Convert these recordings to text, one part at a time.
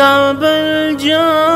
تاب الجار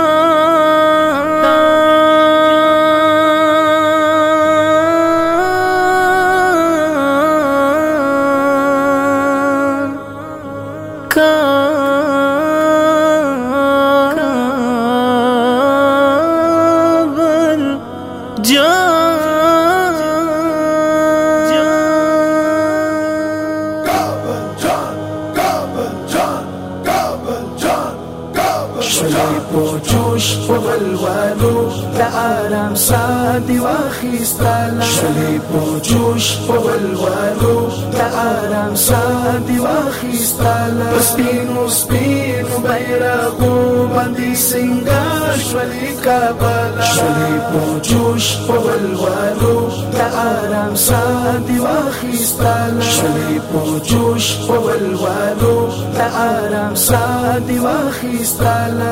شولا په جوش په غلوانو د آرام ساه دی واخیستاله شولا په جوش په غلوانو د آرام ساه دی واخیستاله سپینو سپینو بیرغو باندې سنگار شولا کابل شولا په جوش په غلوانو د آرام ساه دی واخیستاله شولا په جوش په غلوانو د آرام ساه دی واخیستاله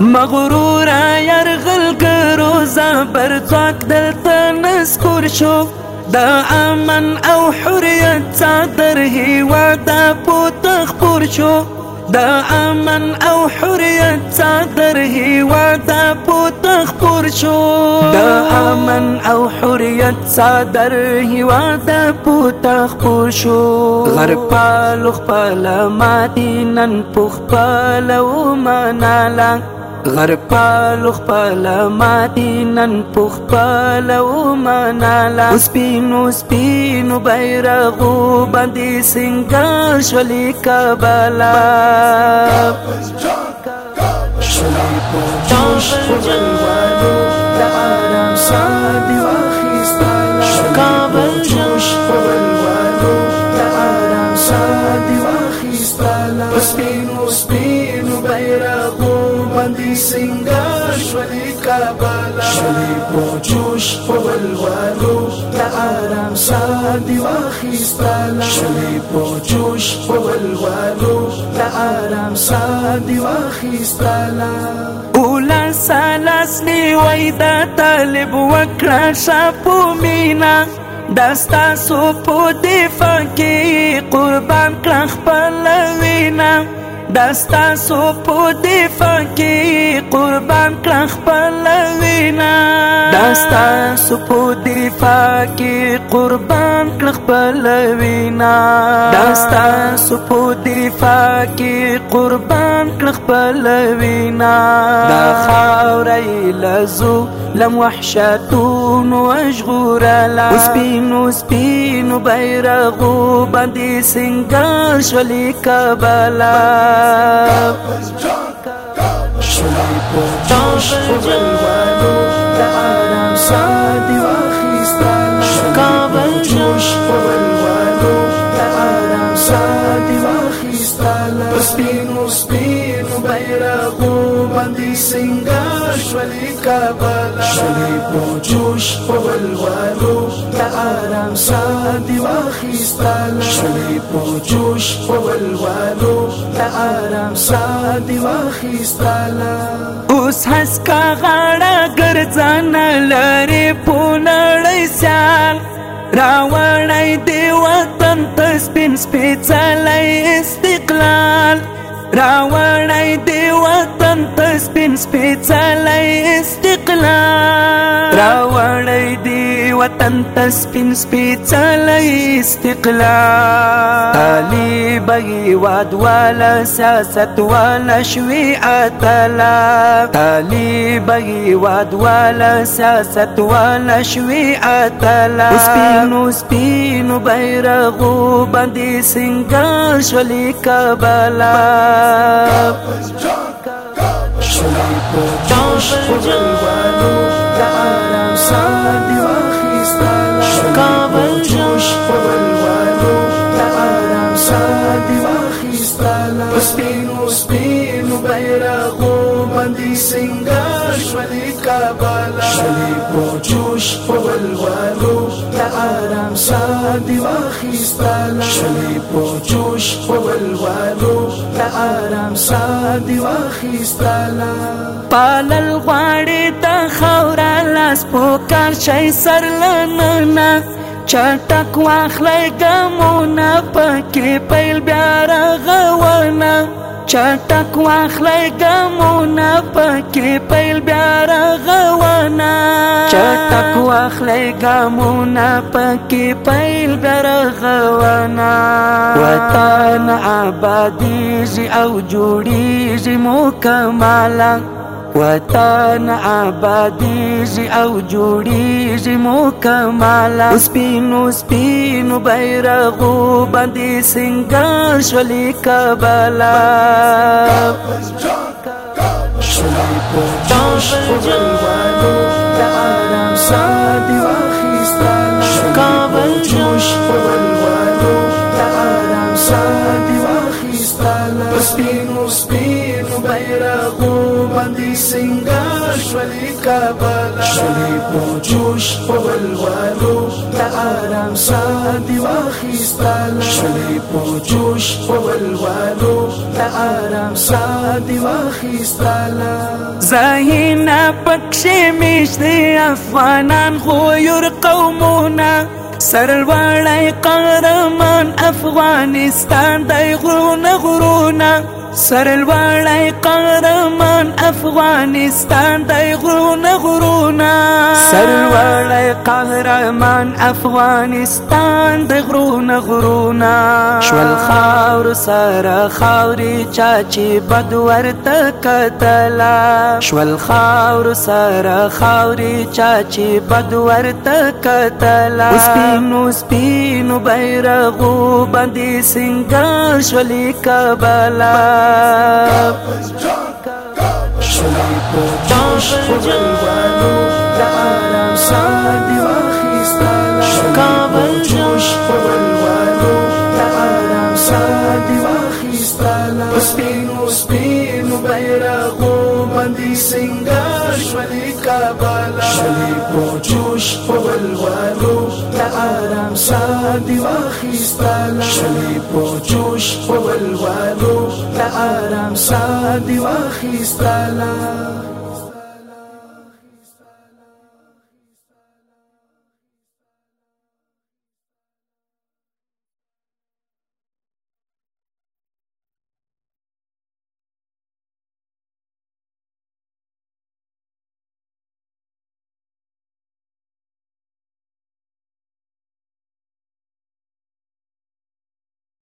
مغرورا يرغل کروزا پر څوک دلته نسکور شو دا امن او حریت څادر هیوا دا پوتخ پور شو د امن او حریت څادر هیواد پوت خپور شو د امن او حریت څادر هیواد پوت خپور شو غر پال خپل ماتینن پخپل او منالا غرپالو خپل ماتي نن پخپل او منالا سپینو سپینو بیرغو باندې سنگار شولې کابلا شولې په جوش په جلوانو د آرام سادي واخیستا کابل جوش په جلوانو د آرام سادي واخیستا سپینو سپینو سنگار شولی کابلا شولی پو جوش پو بلوالو دا آرام سا دیوا خیستالا شولی پو جوش پو بلوالو دا آرام سا دیوا خیستالا اولا سالاس نیوی دا طالب وکرا شاپو مینا دستا سو پو دیفا کی قربان کلخ پلوینا دستا سو په دفاع کې قربان کړ خپل وینا دستا سو په دفاع کې قربان کړ خپل وینا دستا سو په دفاع کې قربان کړ خپل وینا دا خاورې لزو لم وحشتون واشغور لا سپینو سپینو بیرغو باندې سنگار شلی کبلا شلی په جوش په ولوانو د آرام سان څنګه شولې کابل شولې په جوش په ولوالو د آرام سادي واخیستل شولې په جوش په ولوالو د آرام سادي واخیستل اوس حس کا غاړه ګرځان لري په نړۍ سال راوړای دی وطن تسبین سپېڅلې استقلال راوړی دی وطن ته سپین سپیڅلی استقلال راوړی دی وطن تسپین سپیڅلی استقلال طالبای وادوالا سیاست والا شوی اتلا طالبای وادوالا سیاست والا شوی اتلا سپینو سپینو بیرغو باندې سنگار شلی کابلا شلی په جوش په کابل شلی په جوش په ولوالو د آرام سادي واخیستل شلی په جوش په ولوالو د آرام سادي واخیستل پالل غواړې ته خورا لاس په کار شي سر لننه چټک واخلې ګمونه پکې پیل بیا راغونه چټک واخلای ګمونه پکې پیل بیا رغوانا چټک واخلای ګمونه پکې پیل بیا رغوانا وطن آبادیږي او جوړیږي مو کمالا وطن آبادیږي او جوړیږي مکمل سپینو سپینو بیرغو باندې سنگار شولې کابلا شولې په جوش په باندې سنگار شولې کابل شولې په جوش په ولوالو د آرام سادي واخیستل شولې په جوش په ولوالو د آرام سادي واخیستل زاهینا پکښې میشته افغانان خو یور قومونه سرلوړی قهرمان افغانستان دی غرونه غرونه سرلوړی قهرمان افغانستان دی غرونه غرونه سرلوړی قهرمان افغانستان دی غرونه غرونه شول خاور سره خاورې چا چې بد ورته کتلا شول خاور سره خاورې چا چې بد ورته کتلا سپینو سپینو بیرغو باندې سنگار شولې کابلا 说离合终是幻梦。سپینو سپینو بیرغو باندې سنگار شولې کابل شولې په جوش په ولوالو د آرام سادي واخیستاله شولې په جوش په ولوالو د آرام سادي واخیستاله